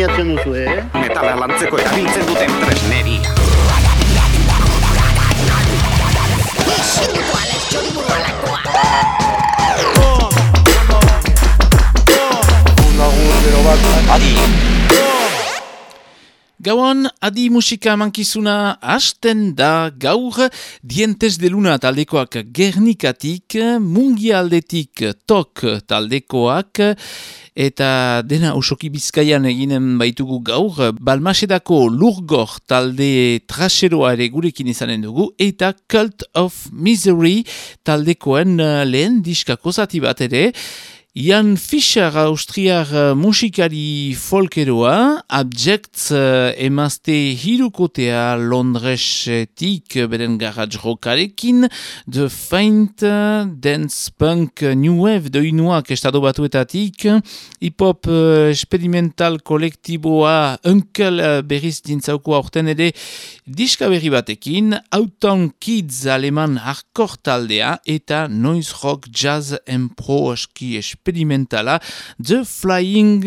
premiatzen duzu, eh? Metala lantzeko erabiltzen duten tresneria. Adi! Gauan, adi musika mankizuna hasten da gaur dientes de luna taldekoak gernikatik, mungialdetik tok taldekoak, eta dena osoki bizkaian eginen baitugu gaur, balmasedako lurgor talde traseroa ere gurekin izanen dugu, eta Cult of Misery taldekoen lehen diskako zati bat ere, Ian Fischer austriar uh, musikari folkeroa, abject uh, emazte hirukotea Londresetik uh, beren garage rockarekin, The Faint, Dance Punk, New Wave doinuak estado batuetatik, hip-hop uh, experimental kolektiboa Uncle berriz dintzauko aurten ere diska berri batekin, Outtown Kids aleman hardcore taldea eta noise rock jazz and pro aski experimentala The Flying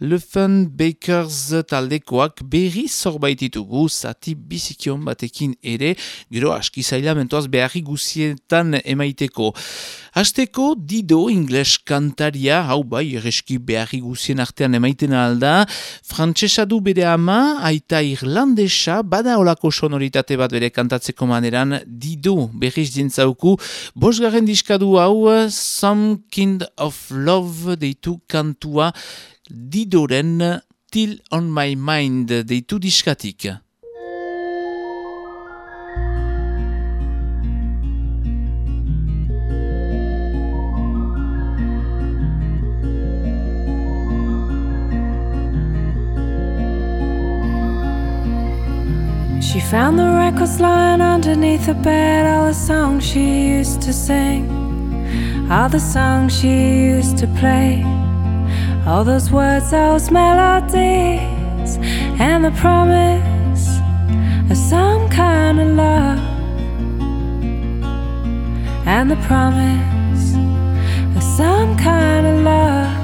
Leufen Bakers taldekoak berri zorbaititugu zati bizikion batekin ere gero aski zaila mentoaz beharri guzietan emaiteko. Hasteko Dido ingles kantaria, hau bai, erreski beharri guzien artean emaiten alda, frantsesa du bere ama, aita irlandesa, bada olako sonoritate bat bere kantatzeko maneran, Dido berriz dintzauku, bosgarren diskadu hau, Some Kind of Love deitu kantua, Didoren Till on My Mind deitu diskatik. Found the records lying underneath the bed, all the songs she used to sing, all the songs she used to play, all those words, those melodies, and the promise of some kind of love, and the promise of some kind of love.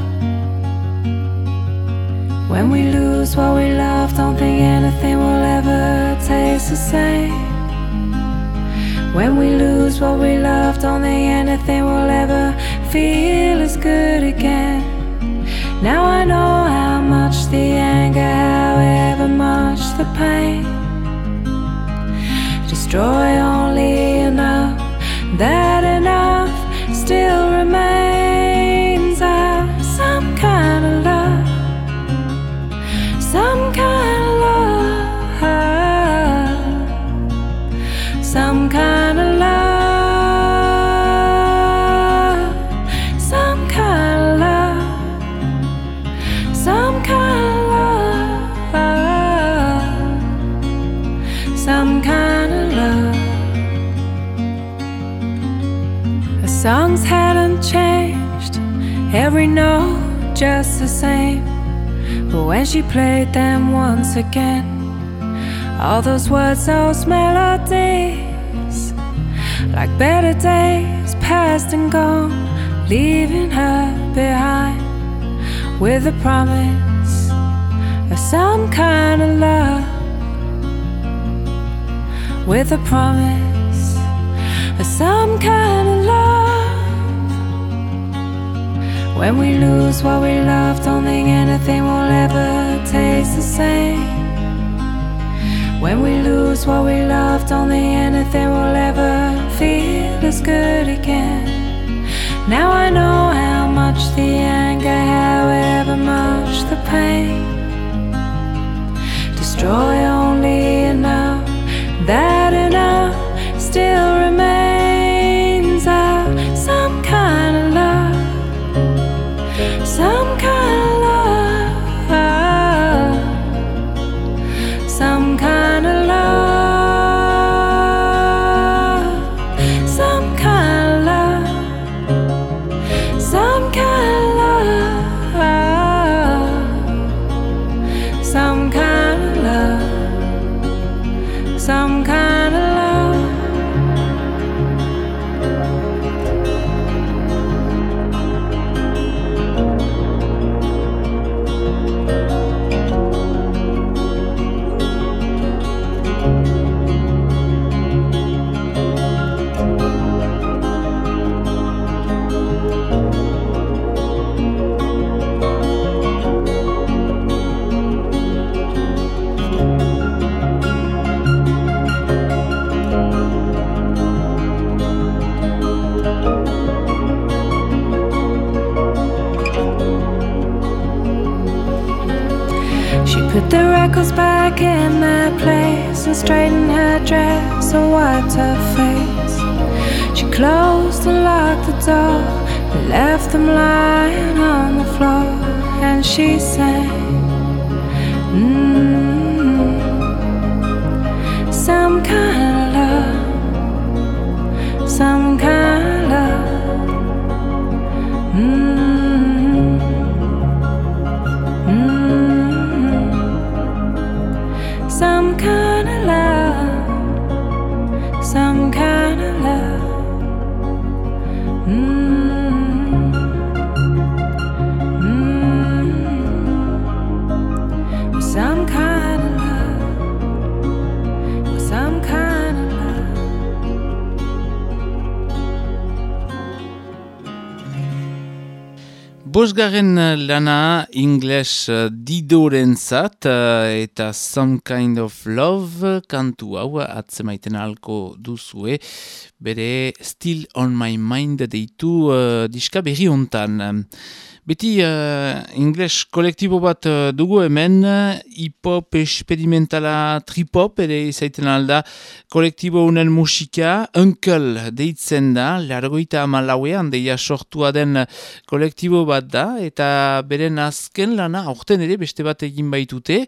When we lose what we love, don't think anything will ever taste the same. When we lose what we love, don't think anything will ever feel as good again. Now I know how much the anger, however much the pain, destroy only enough that enough still remains some kind of love, some kind of love, some kind of love, some kind of love. The songs hadn't changed, every note just the same. But when she played them once again, all those words, those melodies, like better days past and gone, leaving her behind with a promise of some kind of love, with a promise of some kind of love. When we lose what we love, don't think anything will ever taste the same. When we lose what we love, don't think anything will ever feel as good again. Now I know how much the anger, however much the pain, destroy only enough that enough still remains She put the records back in their place and straightened her dress and wiped her face. She closed and locked the door, and left them lying on the floor, and she sang. Mm-hmm. Some kind of love, some kind Bosgarren lana ingles uh, didorentzat uh, eta Some Kind of Love kantu hau atzemaiten alko duzue bere Still on My Mind deitu uh, diska berri hontan. Beti uh, ingles kolektibo bat uh, dugu hemen, hip-hop experimentala trip-hop, ere izaiten alda kolektibo unen musika, Uncle deitzen da, largoita amalauean, deia sortua den kolektibo bat da, eta beren azken lana, aurten ere beste bat egin baitute,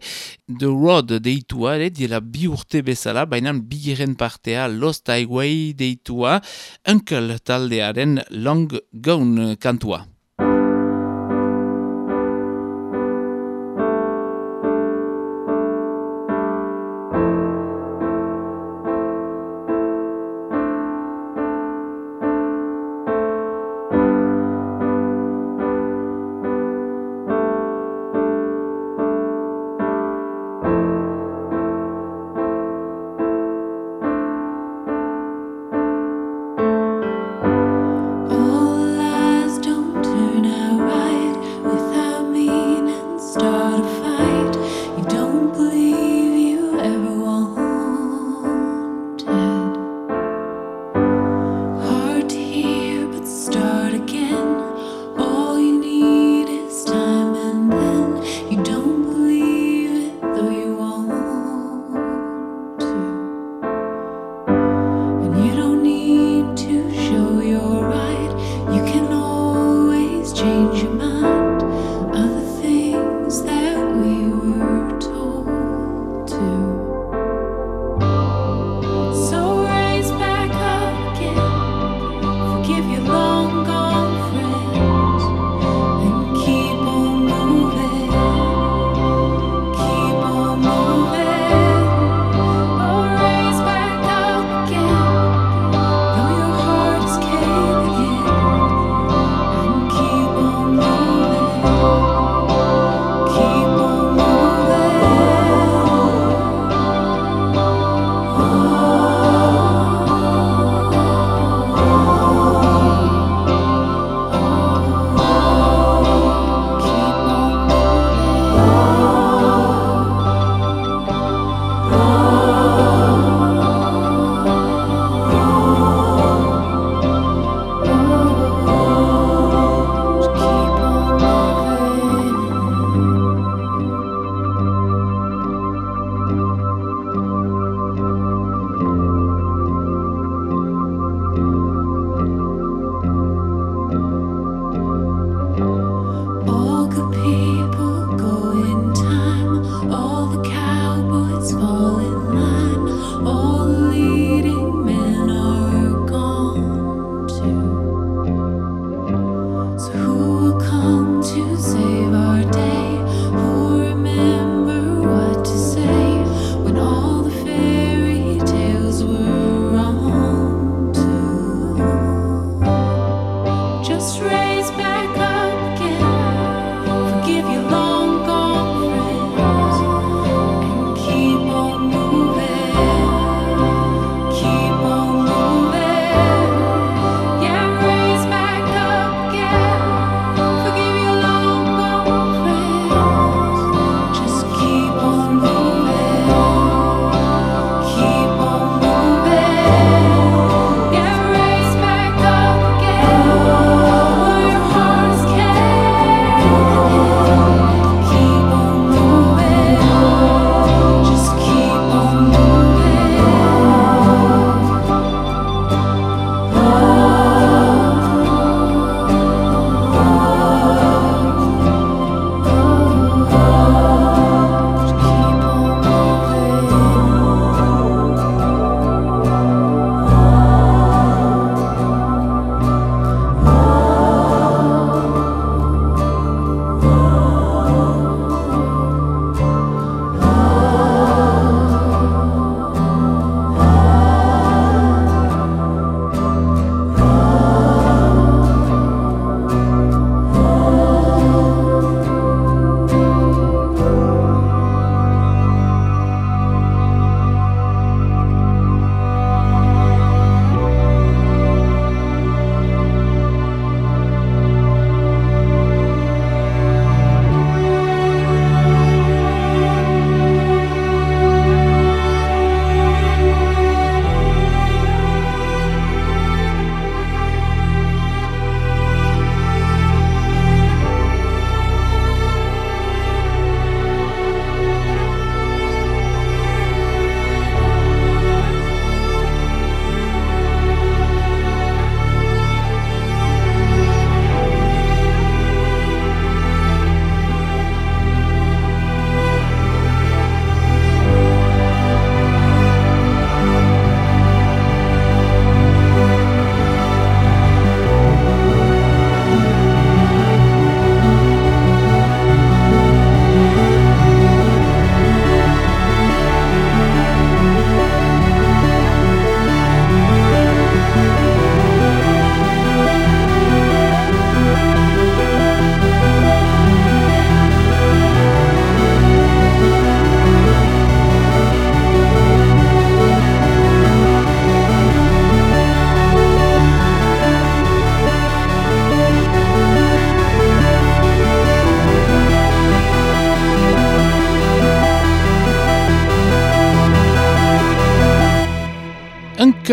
The Road deitua, ere, diela bi urte bezala, baina bigeren partea, Lost Highway deitua, Uncle taldearen Long Gone kantua.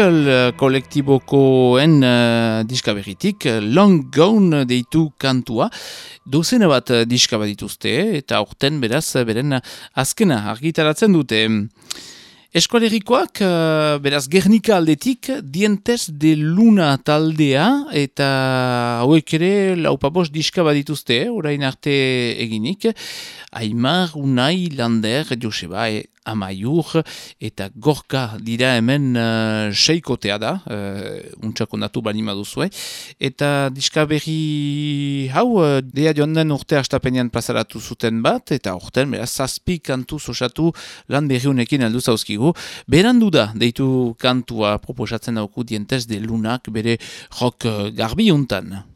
Circle kolektibokoen uh, diska berritik, Long Gone deitu kantua, dozena bat diska bat dituzte, eta aurten beraz, beren azkena argitaratzen dute. Eskualerikoak, uh, beraz, Gernika aldetik, dientes de luna taldea, eta hauek ere laupabos diska badituzte, orain arte eginik, Aimar, Unai, Lander, Joseba, e, Amaiur, eta Gorka dira hemen uh, seikotea da, uh, untsako natu balima duzue. Eta diska berri hau, uh, dea joan den urte astapenean plazaratu zuten bat, eta urten, beraz, zazpi kantu sosatu lan berri unekin aldu zauzkigu. Berandu da, deitu kantua proposatzen dauku dientez de lunak bere rock garbi untan.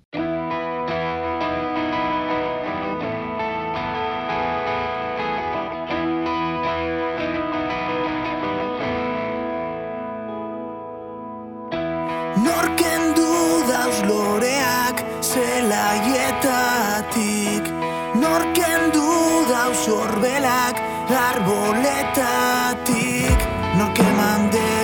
Arboletatik Norken mandeutxo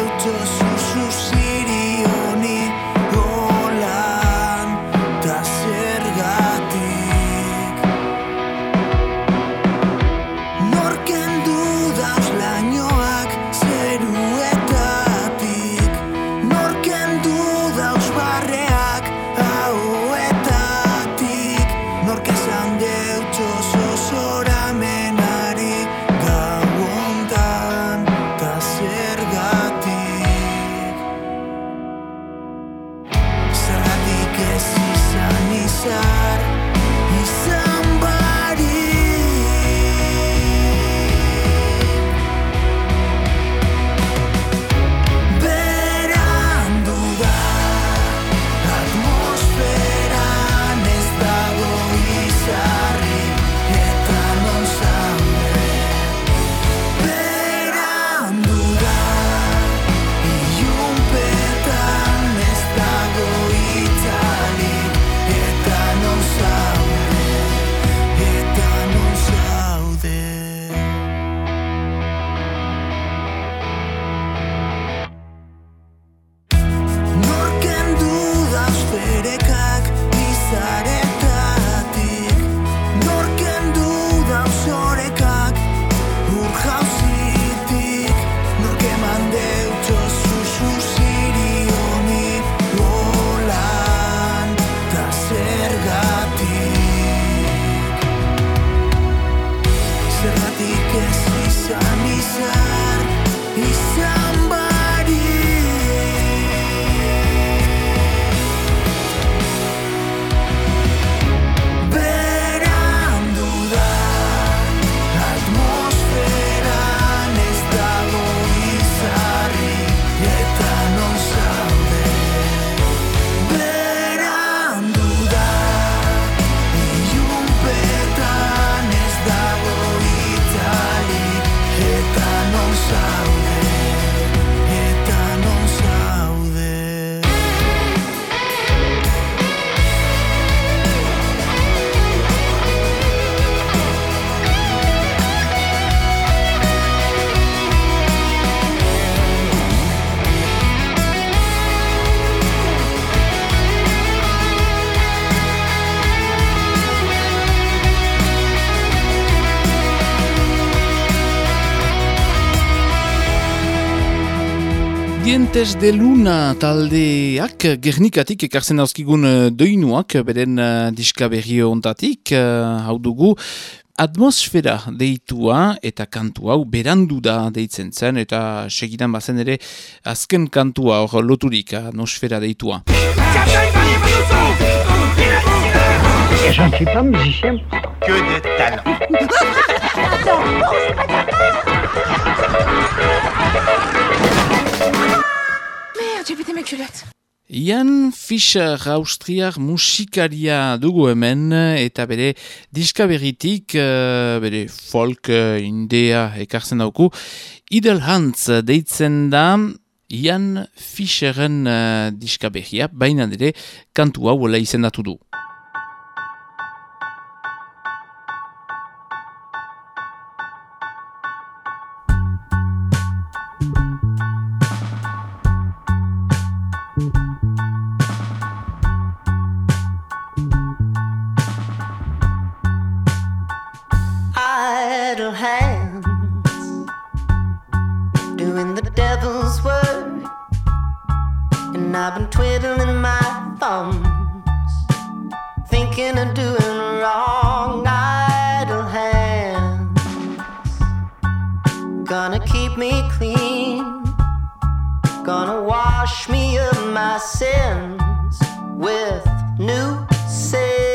Dientes de Luna taldeak Gernikatik ekartzen dauzkigun eh, doinuak beren uh, diska berri ontatik, uh, hau dugu atmosfera deitua eta kantu hau berandu da deitzen zen eta segidan bazen ere azken kantua hor loturik atmosfera deitua. Je ne suis pas musicien. Que de talent. Pété mes culottes. Ian Fischer austriar musikaria dugu hemen eta bere diska berritik, eh, bere folk eh, indea ekartzen dauku. Idle Hans deitzen da Ian Fischeren uh, diska berria, baina ere kantu hau izendatu du. I've been twiddling my thumbs, thinking of doing wrong. Idle hands gonna keep me clean, gonna wash me of my sins with new sins.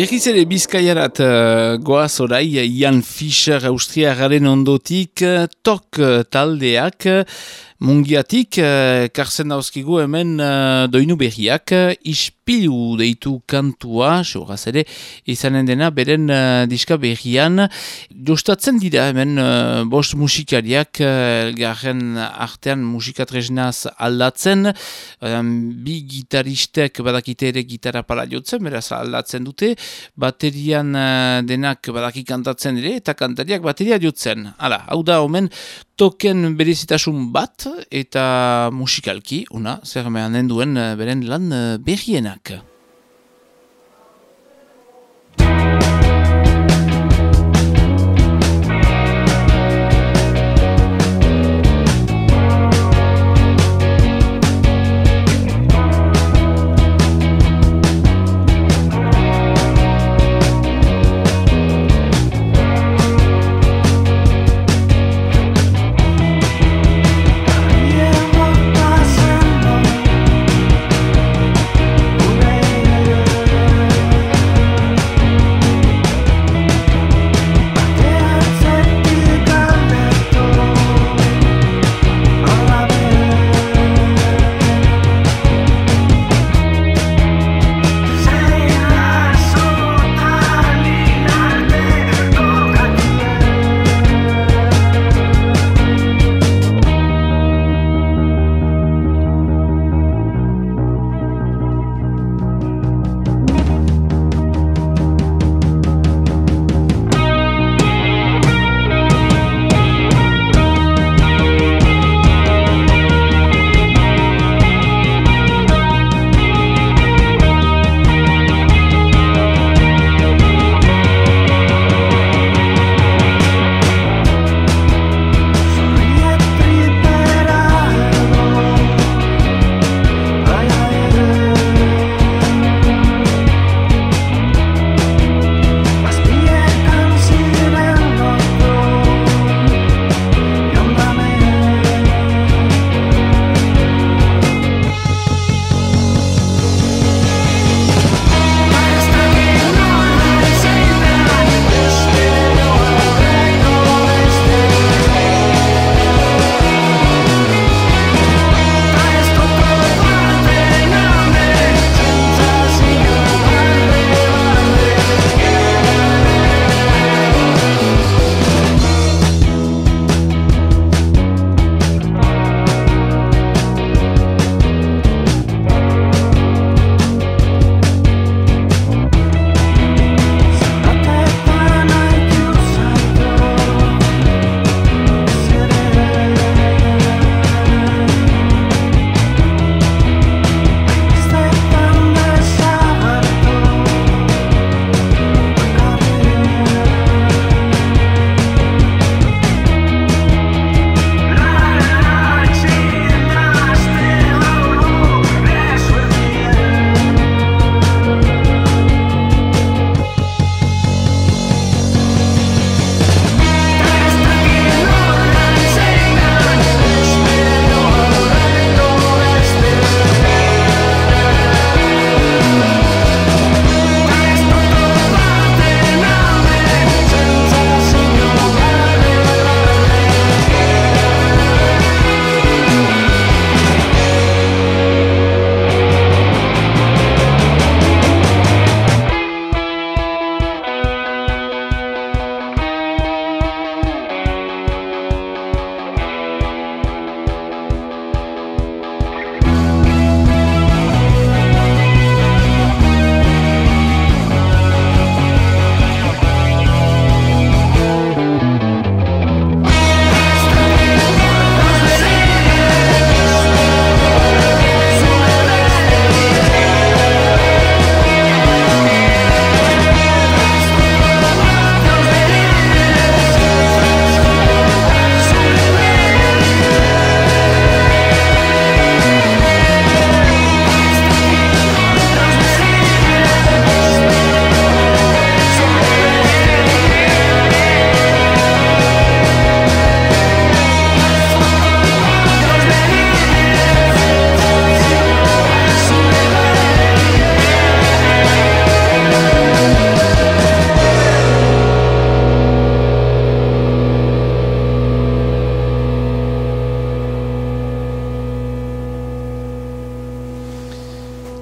Berriz ere bizkaiarat uh, goaz orai Ian Fischer austriagaren ondotik uh, tok taldeak mungiatik uh, karzen dauzkigu hemen uh, doinu berriak uh, ispilu deitu kantua seuraz ere izanen dena beren uh, diska berrian. Jostatzen dira hemen uh, bost musikariak uh, elgarren artean musikatresnaz aldatzen. Um, bi gitaristek badakite ere gitara pala jotzen, beraz aldatzen dute. Baterian uh, denak badaki kantatzen ere eta kantariak bateria jotzen. Hala, hau da omen token berezitasun bat eta musikalki, una, zer mehan duen uh, beren lan uh, berrienak.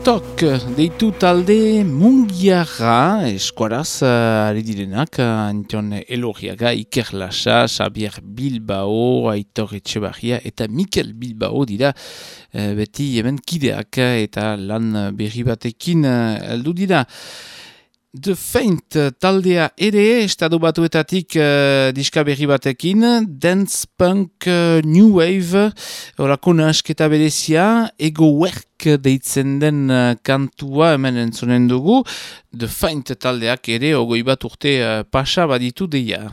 Tok deitu talde mungiarra eskuaraz uh, ari direnak Antion Elorriaga, Iker Lasa, Xabier Bilbao, Aitor Etxebarria eta Mikel Bilbao dira uh, beti hemen kideak eta lan berri batekin heldu dira. The Faint taldea ere estado batuetatik uh, diska berri batekin, Dance Punk uh, New Wave, orako nasketa berezia, ego work deitzen den uh, kantua hemen entzonen dugu, The Faint taldeak ere ogoi bat urte uh, pasa baditu deia.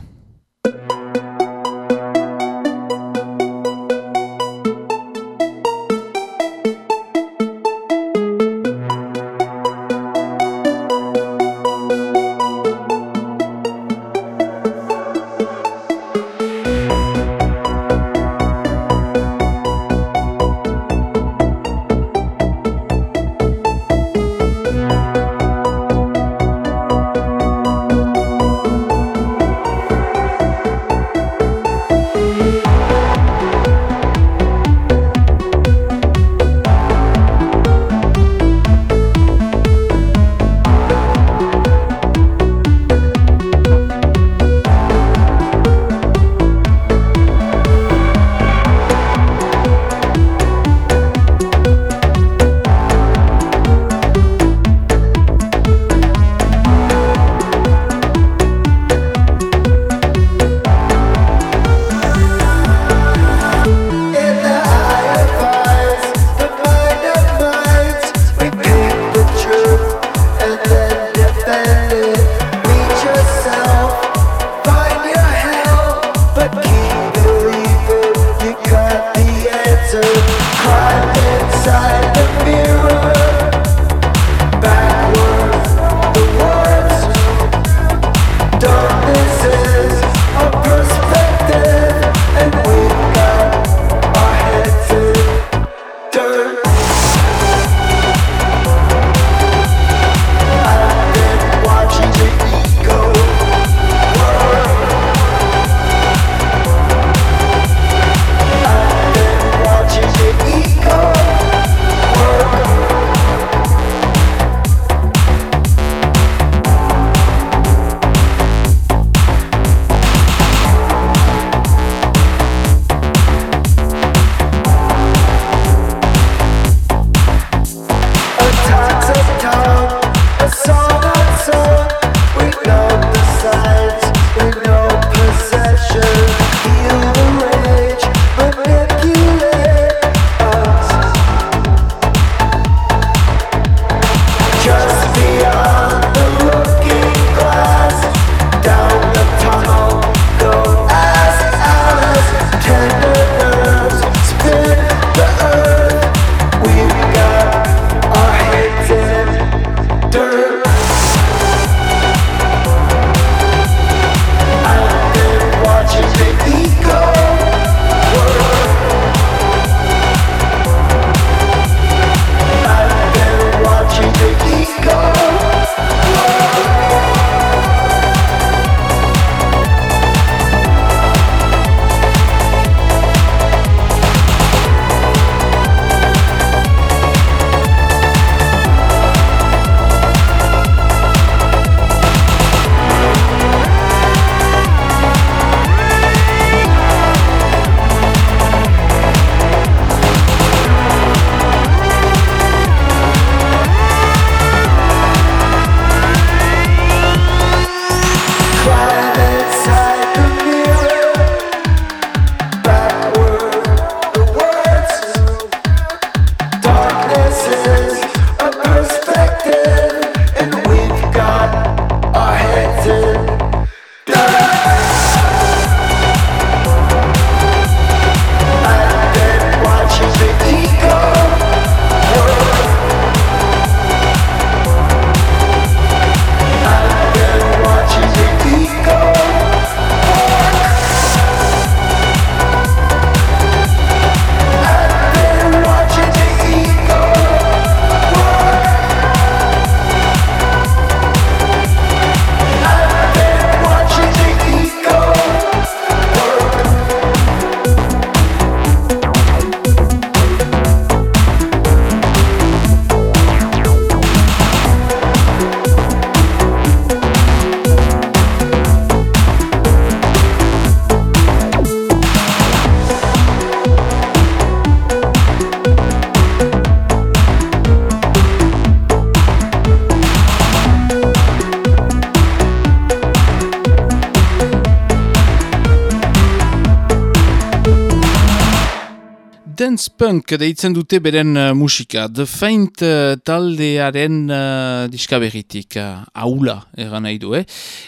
Punk deitzen dute beren uh, musika. The Faint uh, taldearen uh, diska berritik, uh, aula eran nahi du, eh?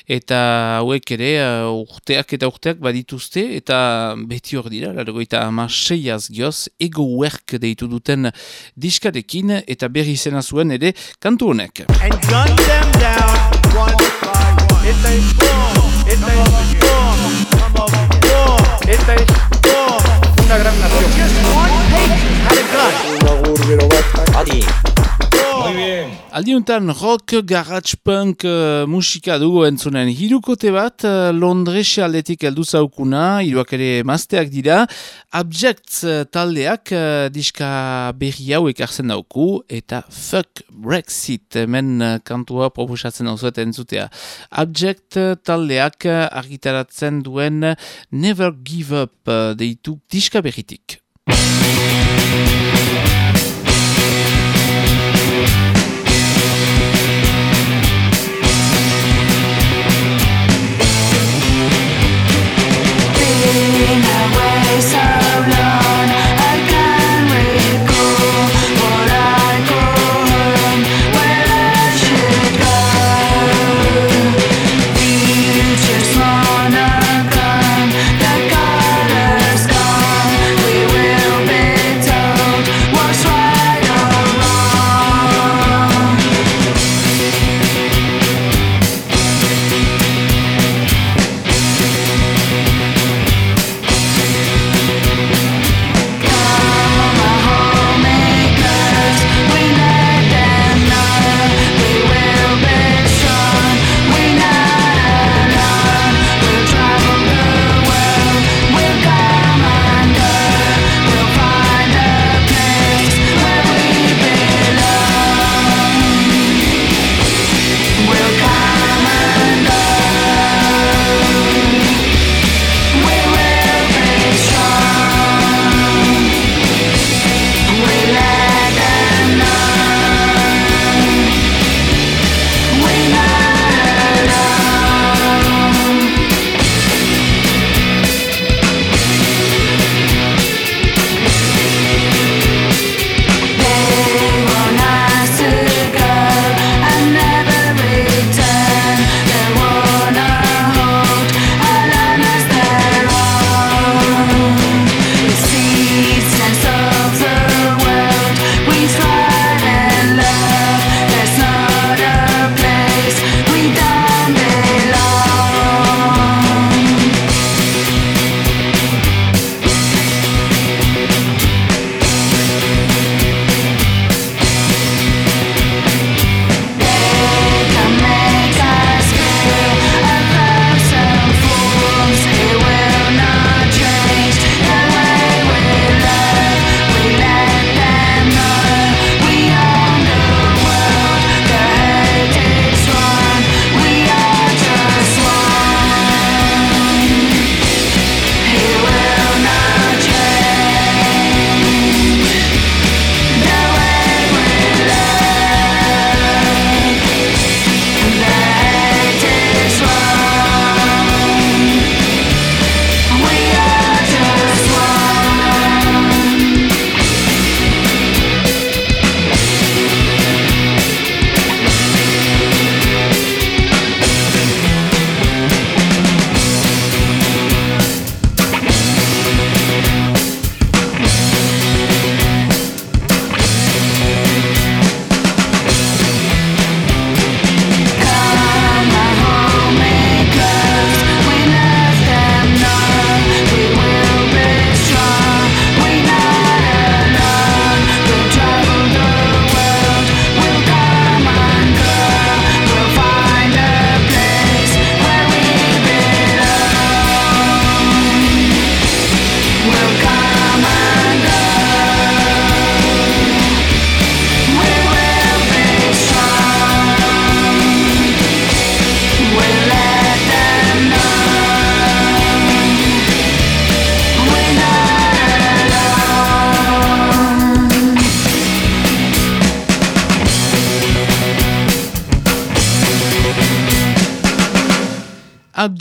Eta hauek ere uh, urteak eta urteak badituzte, eta beti hor dira, largoita ama seiaz gioz, ego work deitu duten diskarekin, eta berri zena zuen ere kantu honek. Es boom, esta es boom, come over here. Boom, esta es boom. Una gran nación. Aldiuntan rock, garage punk uh, musika dugu entzunen hirukote bat uh, Londres aldetik heldu zaukuna, hiruak ere mazteak dira, Abject uh, taldeak uh, diska berri hau ekartzen dauku, eta fuck Brexit hemen uh, kantua proposatzen dauzuet entzutea. Abject uh, taldeak uh, argitaratzen duen Never Give Up uh, deitu diska berritik. Been away so long,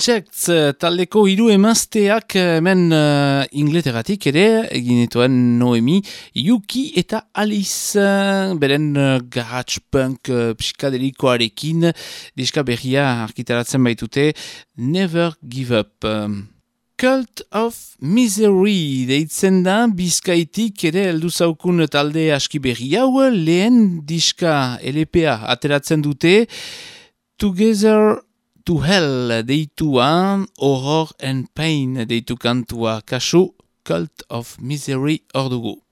Objects eh, taldeko hiru emazteak eh, hemen uh, ingleteratik ere eginetuen Noemi, Yuki eta Alice beren uh, garage punk uh, psikadelikoarekin diska berria arkitaratzen baitute Never Give Up. Cult of Misery deitzen da bizkaitik ere heldu zaukun talde aski berri hau lehen diska LPA ateratzen dute Together to Hell deitua, Horror and Pain deitu kantua, kasu Cult of Misery ordugu.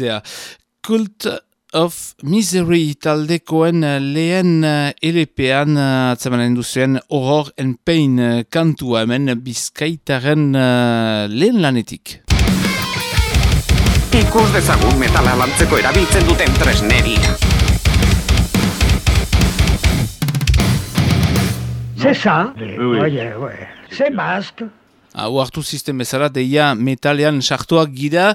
Urde hiltzea. Cult of Misery taldekoen lehen elepean atzemanen duzuen Horror and Pain kantua hemen bizkaitaren lehen lanetik. Ikus dezagun metala lantzeko erabiltzen duten tresneria. C'est ça Oye, oye. C'est basque. Hau hartu sistem bezala, deia metalean sartuak gira,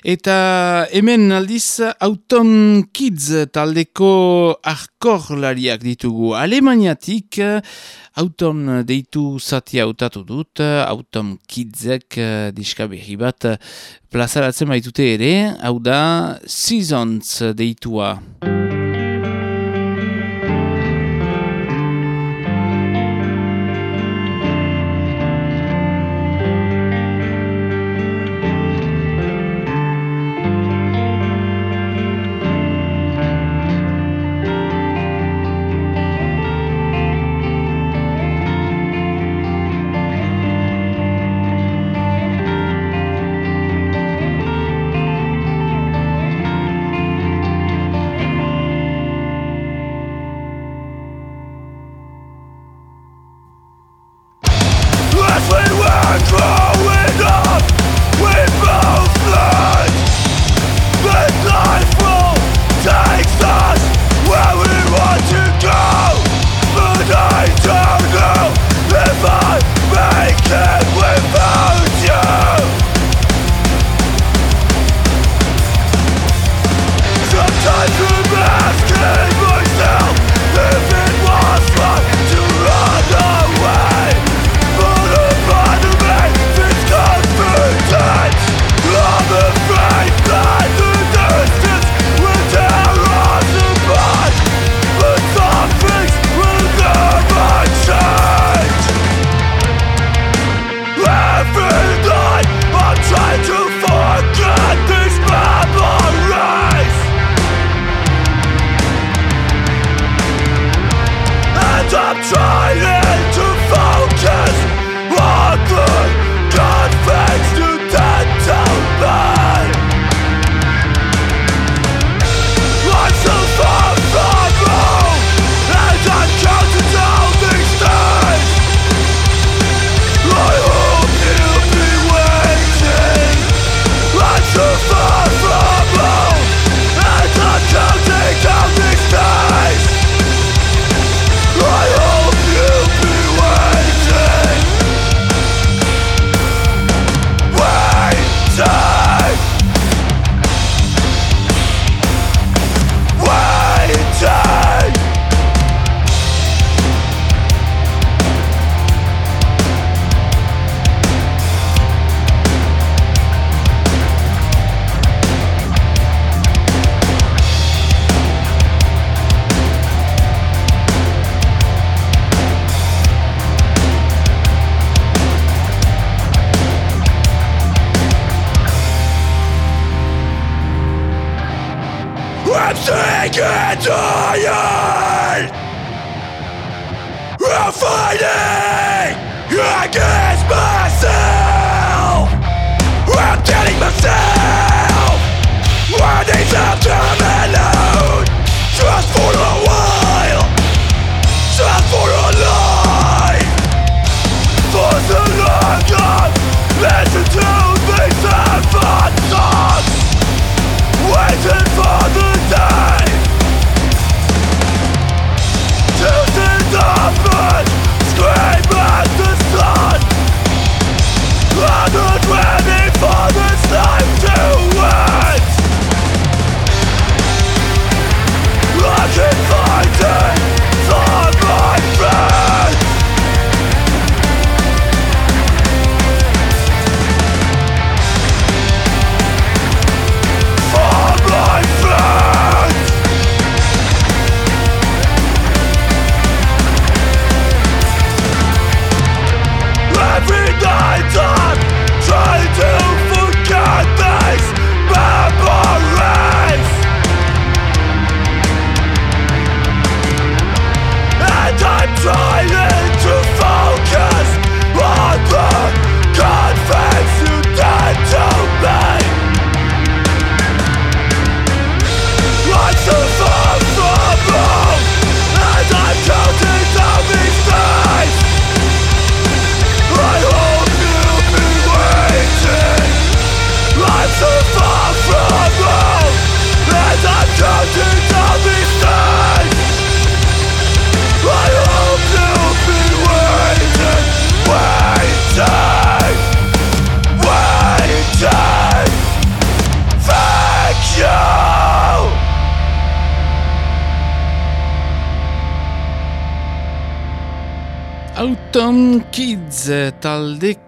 eta hemen aldiz Autumn Kids taldeko arkorlariak ditugu. Alemaniatik Autumn deitu zati hautatu dut, Autumn Kidsek diska berri bat plazaratzen baitute ere, hau da Seasons deitua.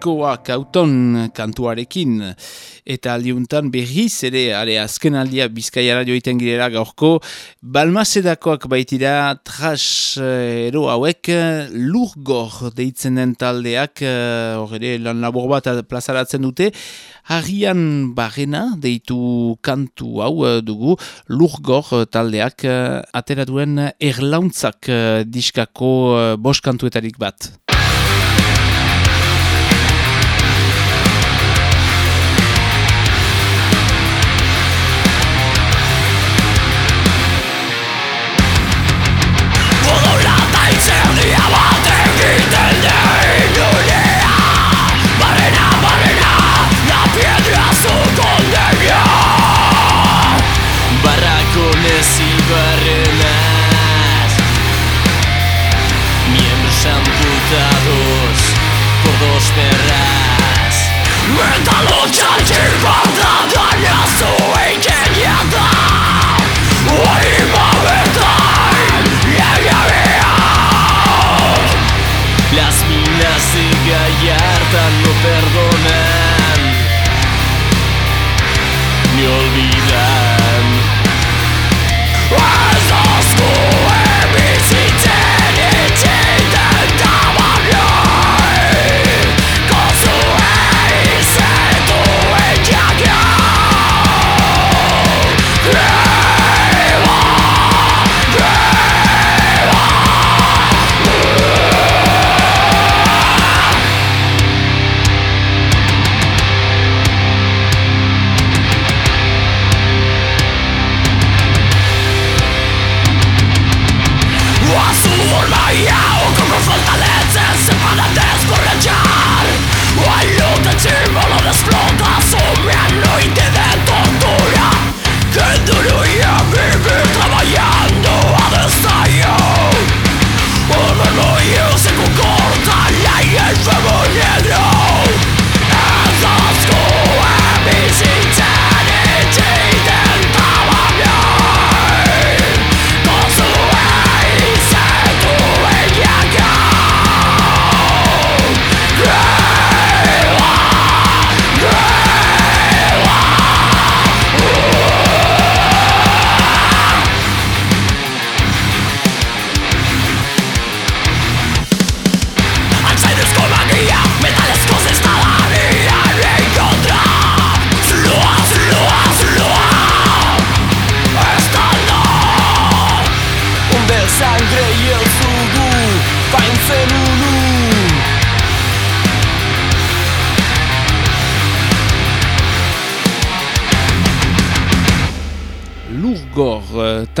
Taldekoak auton kantuarekin eta aliuntan berriz ere are azken aldia bizkaiara joiten girela gaurko balmazedakoak baitira trash eh, ero hauek lurgor deitzen den taldeak eh, hor ere lan labor bat plazaratzen dute Harrian barrena deitu kantu hau dugu lurgor taldeak atera duen erlauntzak diskako bos kantuetarik bat.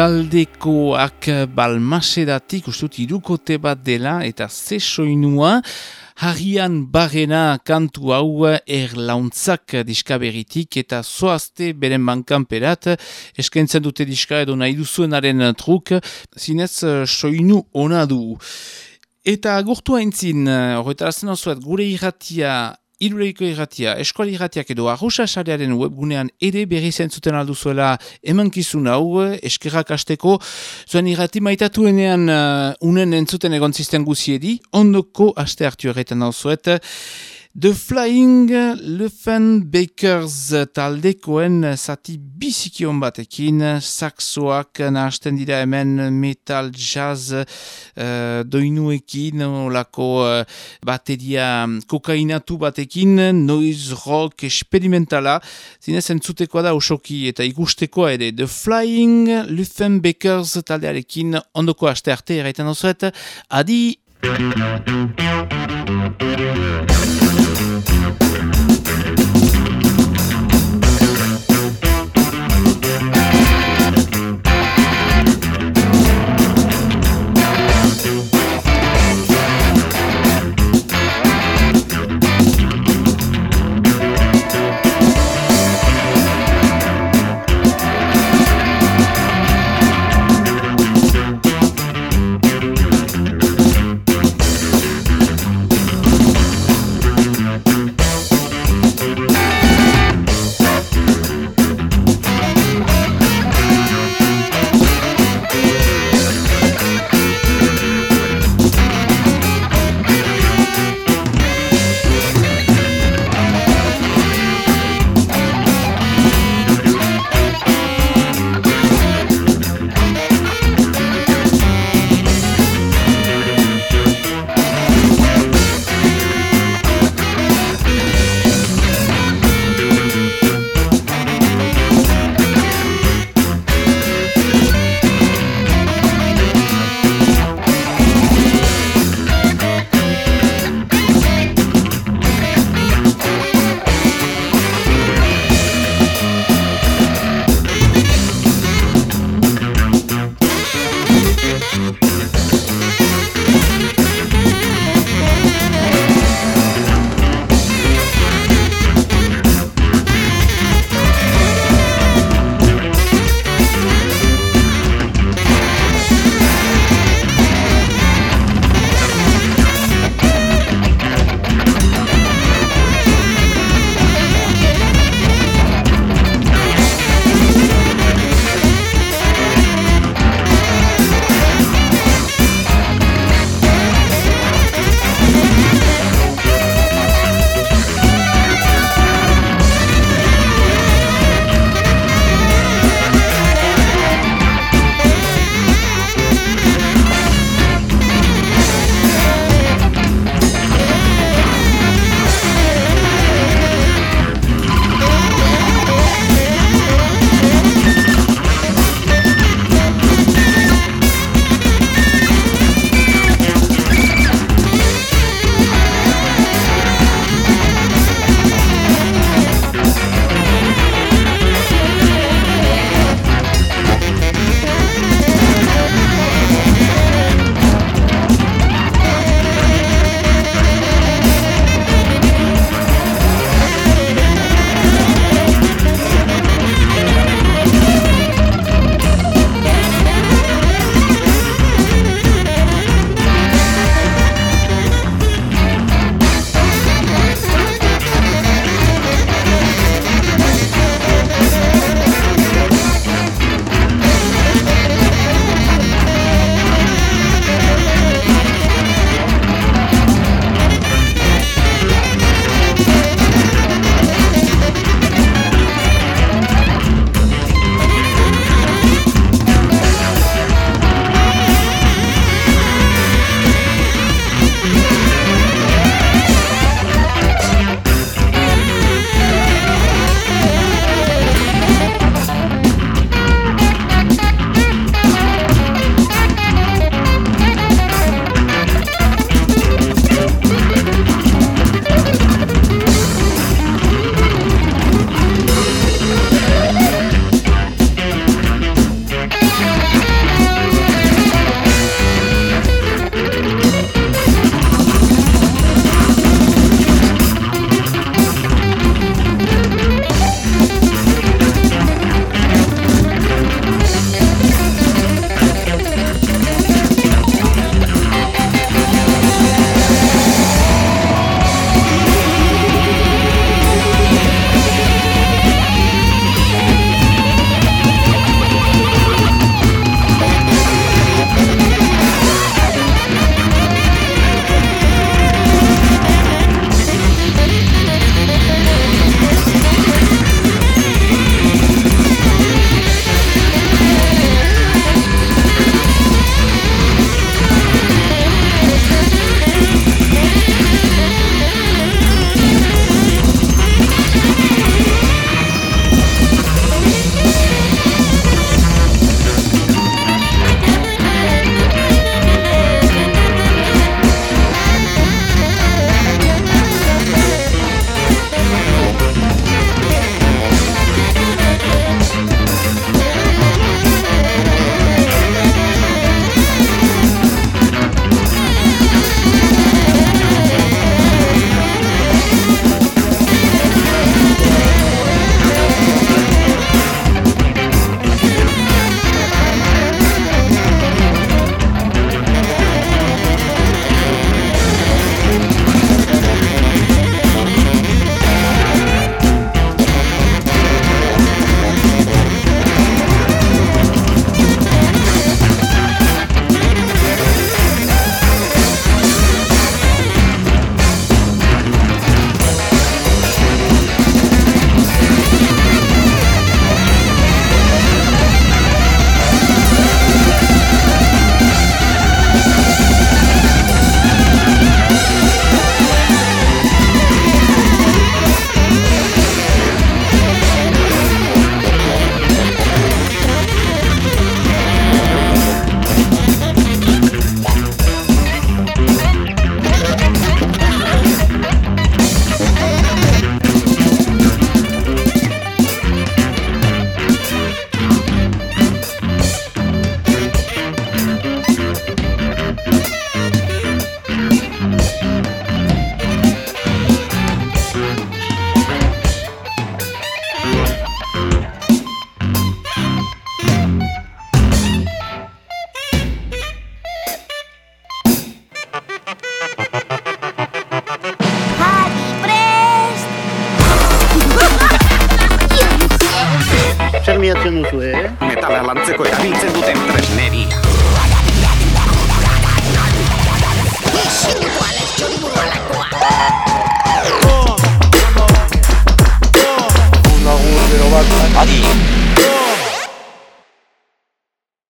Eh, taldekoak balmasedatik ustut irukote bat dela eta ze soinua. Harrian barrena kantu hau erlauntzak diskaberitik eta zoazte beren bankanperat eskaintzen dute diska edo nahi duzuenaren truk. Zinez eh, soinu ona du. Eta agurtu haintzin, horretarazten osuet, gure irratia Irureiko irratia, eskuali irratiak edo arrosa sarearen webgunean ere berri zentzuten alduzuela emankizun hau eskerrak asteko. Zuen irrati maitatuenean uh, unen entzuten egon zisten guziedi, ondoko aste hartu erretan hau. The Flying Luffen Bakers taldekoen zati bizikion batekin, saxoak nahasten dira hemen metal jazz uh, doinuekin, olako uh, bateria kokainatu batekin, noise rock experimentala, zinez entzutekoa da osoki eta ikustekoa ere. The Flying Luffen Bakers taldearekin ondoko aste arte erraiten osuet, adi!